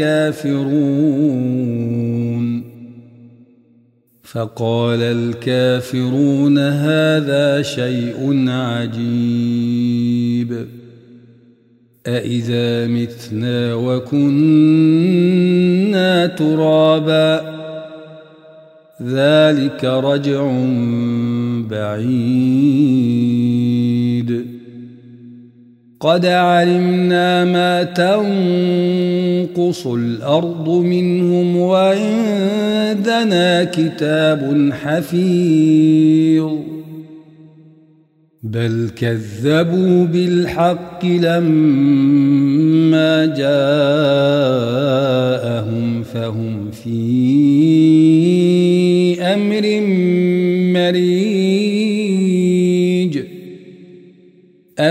الكافرون. فقال الكافرون هذا شيء عجيب. أإذا متنا وكنا ترابا. ذلك رجع بعيد. قد علمنا ما تنقص الأرض منهم وعندنا كتاب حفيظ بل كذبوا بالحق لما جاءهم فهم في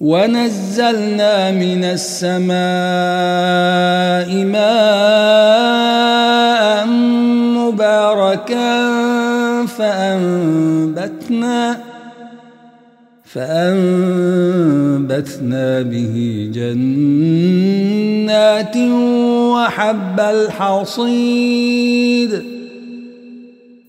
ونزلنا من السماء ماء مباركا فأنبتنا فأنبتنا به جنات وحب الحصيد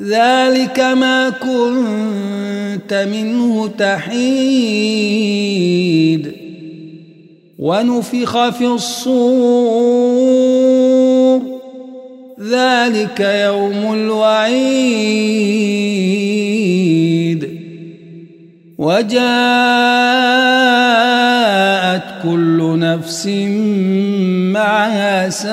ذلك ما كنت منه تحيد. ونفخ في الصور. ذلك يوم الوعيد. وجاءت كل نفس معها سائق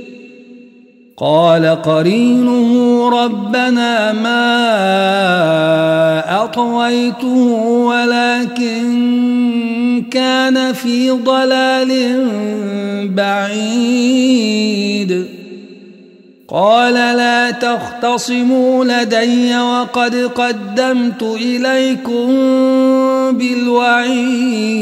قال قرينه ربنا ما أطويته ولكن كان في ضلال بعيد. قال لا تختصموا لدي وقد قدمت إليكم بالوعيد.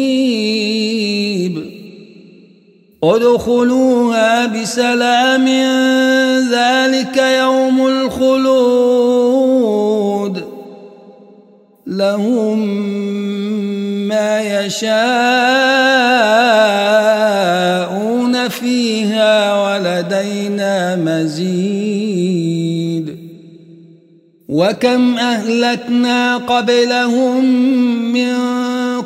ادخلوها بسلام ذلك يوم الخلود. لهم ما يشاءون فيها ولدينا مزيد. وكم أهلكنا قبلهم من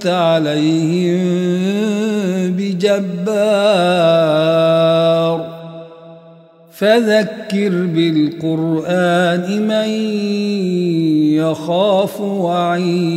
أنت عليهم بجبار. فذكر بالقرآن من يخاف وعيد.